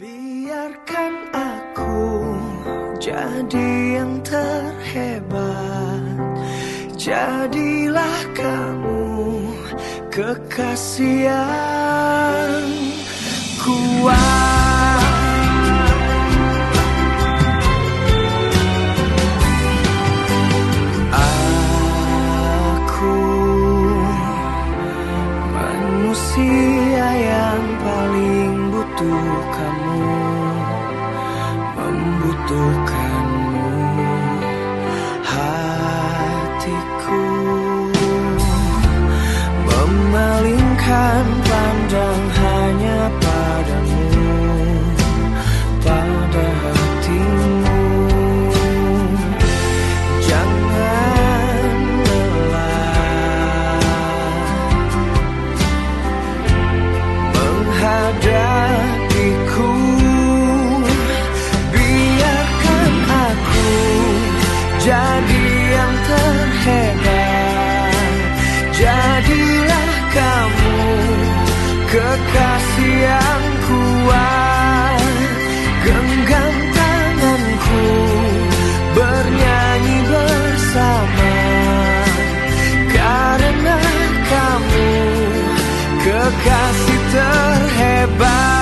Biarkan aku jadi yang terhebat. Jadilah kamu kekasih yang kuat butuh kamu Membutuhkanmu Hatiku. Memalingkan pandang hanya padamu kekasih terhebat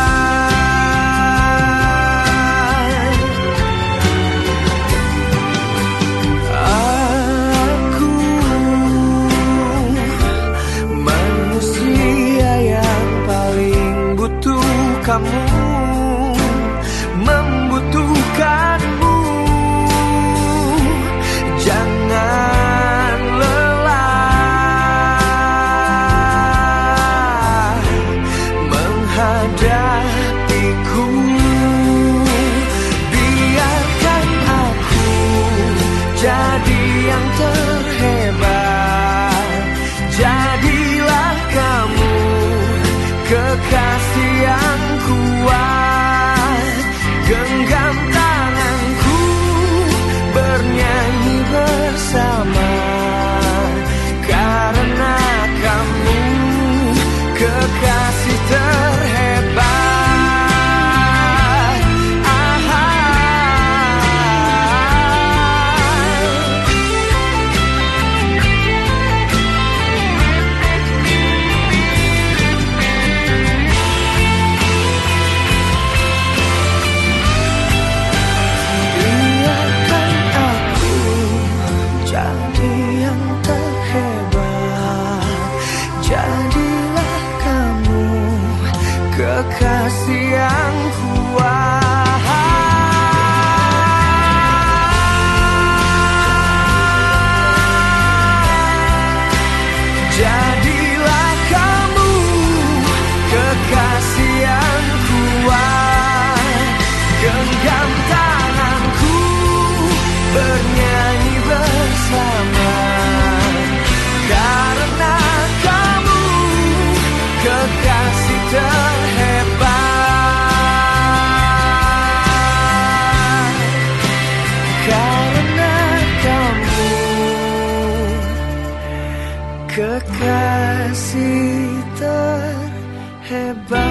kekasih yang kuat. Jadilah kamu kekasih yang kuat. Genggam tanganku bernyanyi bersama. Karena kamu kekasih kekasih terhebat